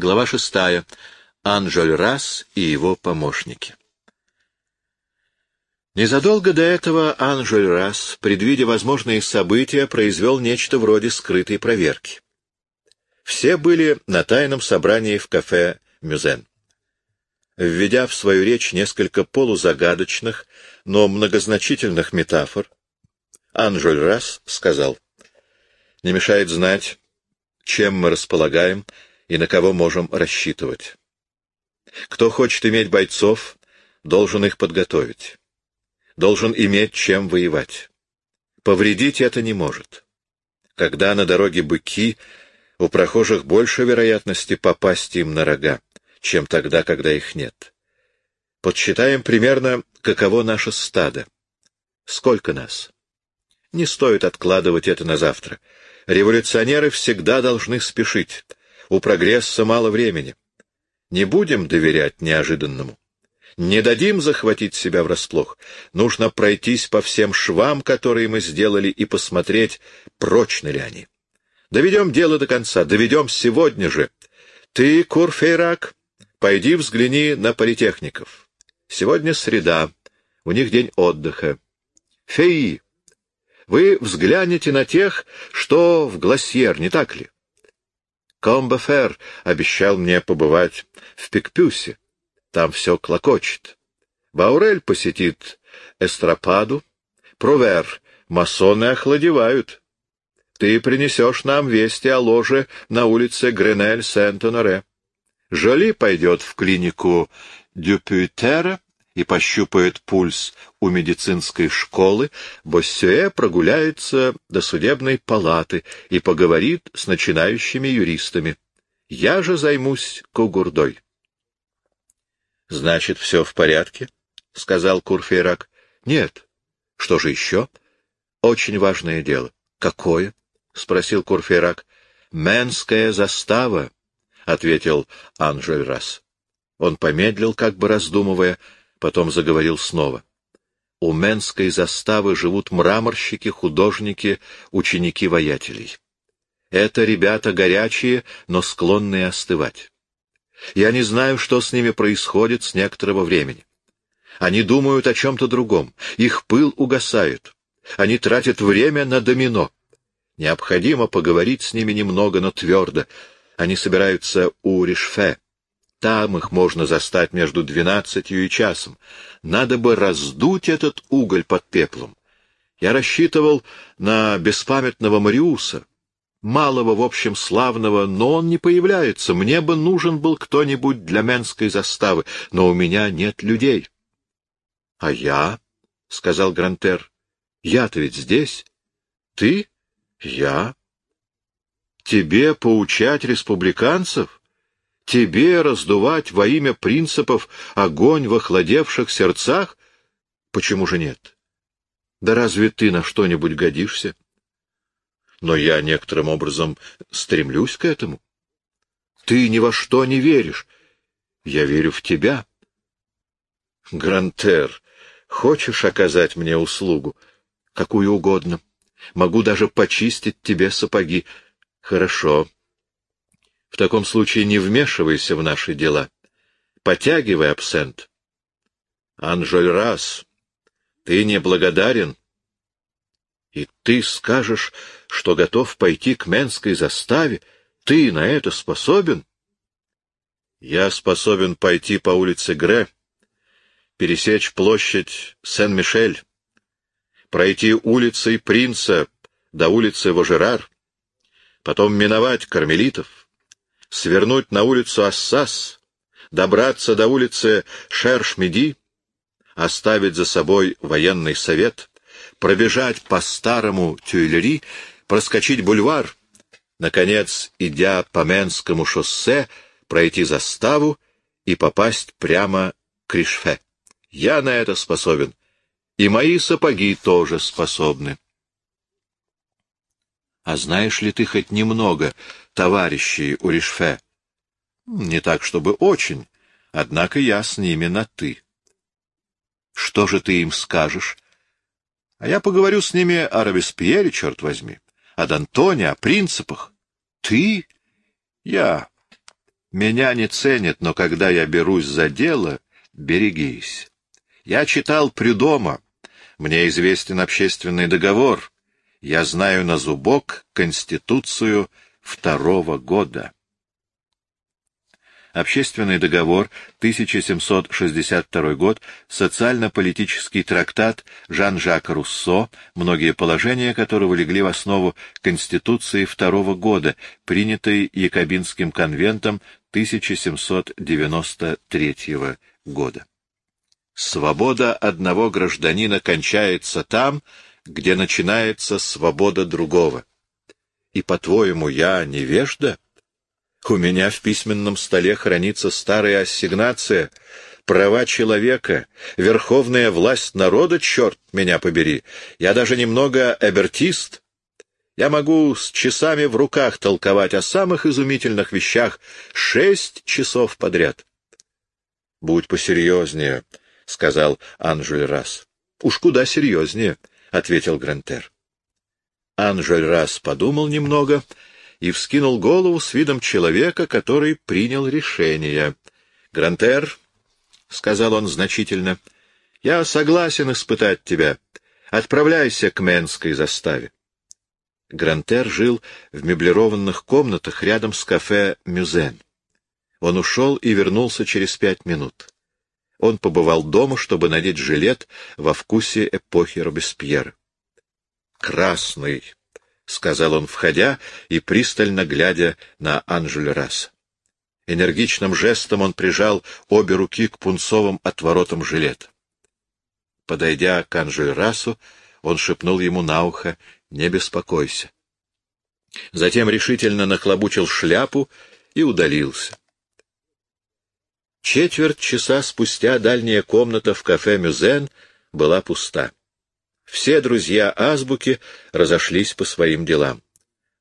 Глава шестая. Анжель Расс и его помощники. Незадолго до этого Анжель Расс, предвидя возможные события, произвел нечто вроде скрытой проверки. Все были на тайном собрании в кафе «Мюзен». Введя в свою речь несколько полузагадочных, но многозначительных метафор, Анжель Расс сказал, «Не мешает знать, чем мы располагаем и на кого можем рассчитывать. Кто хочет иметь бойцов, должен их подготовить должен иметь чем воевать. Повредить это не может. Когда на дороге быки, у прохожих больше вероятности попасть им на рога, чем тогда, когда их нет. Подсчитаем примерно, каково наше стадо. Сколько нас? Не стоит откладывать это на завтра. Революционеры всегда должны спешить. У прогресса мало времени. Не будем доверять неожиданному. Не дадим захватить себя врасплох. Нужно пройтись по всем швам, которые мы сделали, и посмотреть, прочны ли они. Доведем дело до конца, доведем сегодня же. Ты, Курфейрак, пойди взгляни на политехников. Сегодня среда, у них день отдыха. Феи, вы взглянете на тех, что в Гласьер, не так ли? Комбефер обещал мне побывать в Пикпюсе. Там все клокочет. Баурель посетит Эстропаду. Провер, масоны охладевают. Ты принесешь нам вести о ложе на улице Гренель-Сент-Оноре. Жоли пойдет в клинику Дюпютера и пощупает пульс у медицинской школы, Боссюэ прогуляется до судебной палаты и поговорит с начинающими юристами. Я же займусь Кугурдой. — Значит, все в порядке? — сказал Курфейрак. — Нет. — Что же еще? — Очень важное дело. — Какое? — спросил Курфейрак. — Менская застава, — ответил Анжель Расс. Он помедлил, как бы раздумывая, потом заговорил снова. У Менской заставы живут мраморщики, художники, ученики воятелей. Это ребята горячие, но склонные остывать. Я не знаю, что с ними происходит с некоторого времени. Они думают о чем-то другом, их пыл угасает. Они тратят время на домино. Необходимо поговорить с ними немного, но твердо. Они собираются у Ришфе. Там их можно застать между двенадцатью и часом. Надо бы раздуть этот уголь под пеплом. Я рассчитывал на беспамятного Мариуса, малого, в общем, славного, но он не появляется. Мне бы нужен был кто-нибудь для менской заставы, но у меня нет людей. — А я? — сказал Грантер. — Я-то ведь здесь. — Ты? — Я. — Тебе поучать республиканцев? Тебе раздувать во имя принципов огонь в охладевших сердцах? Почему же нет? Да разве ты на что-нибудь годишься? — но я некоторым образом стремлюсь к этому. Ты ни во что не веришь. Я верю в тебя. Грантер, хочешь оказать мне услугу? Какую угодно. Могу даже почистить тебе сапоги. Хорошо. В таком случае не вмешивайся в наши дела. Потягивай абсент. Анжель Расс, ты неблагодарен. И ты скажешь, что готов пойти к Менской заставе? Ты на это способен? Я способен пойти по улице Гре, пересечь площадь Сен-Мишель, пройти улицей Принца до улицы Вожерар, потом миновать Кармелитов, свернуть на улицу Ассас, добраться до улицы Шершмеди, оставить за собой военный совет, пробежать по старому Тюильри, проскочить бульвар, наконец, идя по Менскому шоссе, пройти заставу и попасть прямо к Ришфе. Я на это способен, и мои сапоги тоже способны. А знаешь ли ты хоть немного товарищей у Ришфе? Не так, чтобы очень, однако я с ними на «ты». Что же ты им скажешь? А я поговорю с ними о Робеспьере, черт возьми, о Д'Антоне, о принципах. Ты? Я. Меня не ценят, но когда я берусь за дело, берегись. Я читал Прюдома, мне известен общественный договор, я знаю на зубок Конституцию второго года. Общественный договор, 1762 год, социально-политический трактат Жан-Жака Руссо, многие положения которого легли в основу Конституции второго года, принятой Якобинским конвентом 1793 года. Свобода одного гражданина кончается там, где начинается свобода другого. И, по-твоему, я невежда? У меня в письменном столе хранится старая ассигнация «Права человека, верховная власть народа, черт меня побери! Я даже немного эбертист. Я могу с часами в руках толковать о самых изумительных вещах шесть часов подряд». «Будь посерьезнее», — сказал Анжель Расс. «Уж куда серьезнее», — ответил Грантер. Анжель Расс подумал немного и вскинул голову с видом человека, который принял решение. «Грантер», — сказал он значительно, — «я согласен испытать тебя. Отправляйся к Менской заставе». Грантер жил в меблированных комнатах рядом с кафе «Мюзен». Он ушел и вернулся через пять минут. Он побывал дома, чтобы надеть жилет во вкусе эпохи Робеспьера. «Красный», — сказал он, входя и пристально глядя на Анжель Расса. Энергичным жестом он прижал обе руки к пунцовым отворотам жилета. Подойдя к Анжель Рассу, он шепнул ему на ухо «Не беспокойся». Затем решительно нахлобучил шляпу и удалился. Четверть часа спустя дальняя комната в кафе «Мюзен» была пуста. Все друзья азбуки разошлись по своим делам.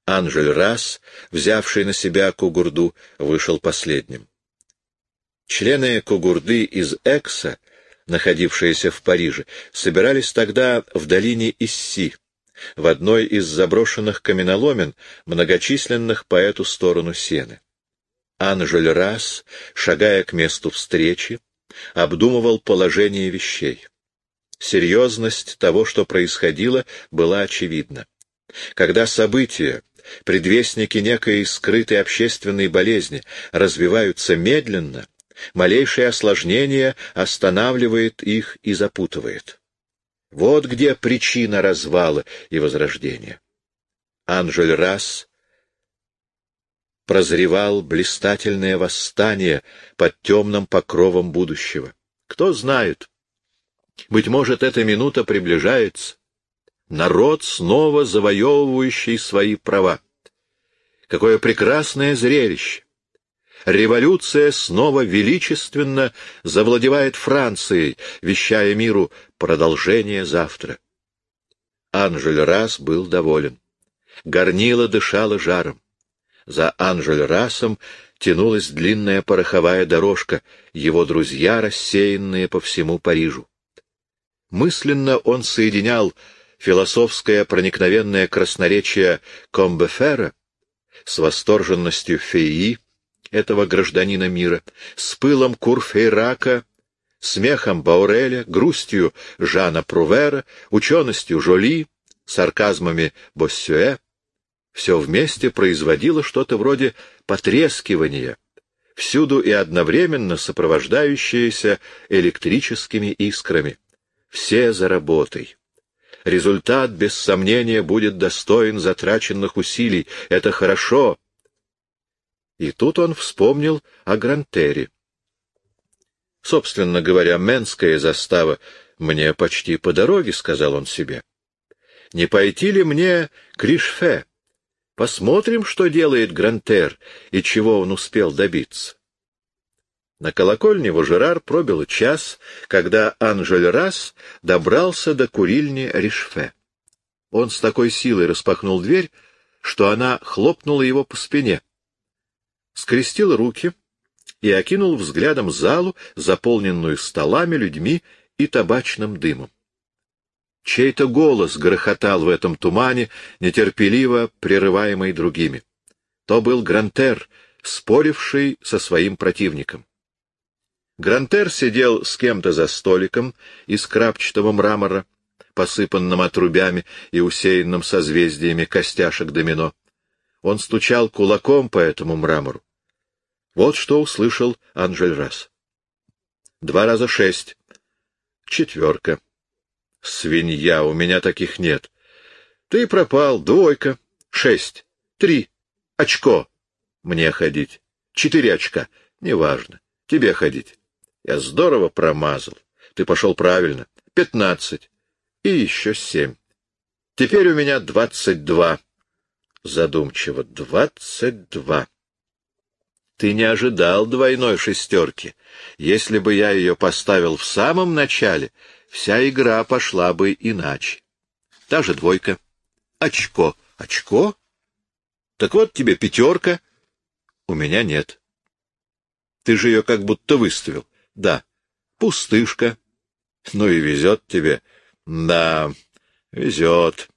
Анжель Расс, взявший на себя Кугурду, вышел последним. Члены Кугурды из Экса, находившиеся в Париже, собирались тогда в долине Исси, в одной из заброшенных каменоломен, многочисленных по эту сторону Сены. Анжель Расс, шагая к месту встречи, обдумывал положение вещей. Серьезность того, что происходило, была очевидна. Когда события, предвестники некой скрытой общественной болезни, развиваются медленно, малейшее осложнение останавливает их и запутывает. Вот где причина развала и возрождения. Анжель Расс прозревал блистательное восстание под темным покровом будущего. Кто знает, быть может, эта минута приближается. Народ, снова завоевывающий свои права. Какое прекрасное зрелище! Революция снова величественно завладевает Францией, вещая миру продолжение завтра. Анжель Расс был доволен. Горнило дышало жаром. За Анжель Рассом тянулась длинная пороховая дорожка, его друзья, рассеянные по всему Парижу. Мысленно он соединял философское проникновенное красноречие Комбефера с восторженностью Феи, этого гражданина мира, с пылом Курфейрака, смехом Бауреля, грустью Жана Прувера, ученостью Жоли, сарказмами Боссюэ. Все вместе производило что-то вроде потрескивания, всюду и одновременно сопровождающееся электрическими искрами все за работой. Результат, без сомнения, будет достоин затраченных усилий. Это хорошо. И тут он вспомнил о Грантере. Собственно говоря, Менская застава мне почти по дороге, — сказал он себе. Не пойти ли мне к Ришфе? Посмотрим, что делает Грантер и чего он успел добиться. На колокольне Вожерар пробил час, когда Анжель Расс добрался до курильни Ришфе. Он с такой силой распахнул дверь, что она хлопнула его по спине. Скрестил руки и окинул взглядом залу, заполненную столами, людьми и табачным дымом. Чей-то голос грохотал в этом тумане, нетерпеливо прерываемый другими. То был Грантер, споривший со своим противником. Грантер сидел с кем-то за столиком из крапчатого мрамора, посыпанным отрубями и усеянным созвездиями костяшек домино. Он стучал кулаком по этому мрамору. Вот что услышал Анжель раз. Два раза шесть. Четверка. Свинья, у меня таких нет. Ты пропал. Двойка. Шесть. Три. Очко. Мне ходить. Четыре очка. Неважно. Тебе ходить. Я здорово промазал. Ты пошел правильно. Пятнадцать. И еще семь. Теперь у меня двадцать два. Задумчиво. Двадцать два. Ты не ожидал двойной шестерки. Если бы я ее поставил в самом начале, вся игра пошла бы иначе. Та же двойка. Очко. Очко? Так вот тебе пятерка. У меня нет. Ты же ее как будто выставил. Да. Пустышка. Ну и везет тебе. Да, везет.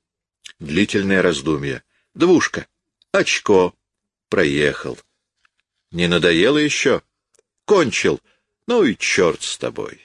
Длительное раздумье. Двушка. Очко. Проехал. Не надоело еще? Кончил. Ну и черт с тобой.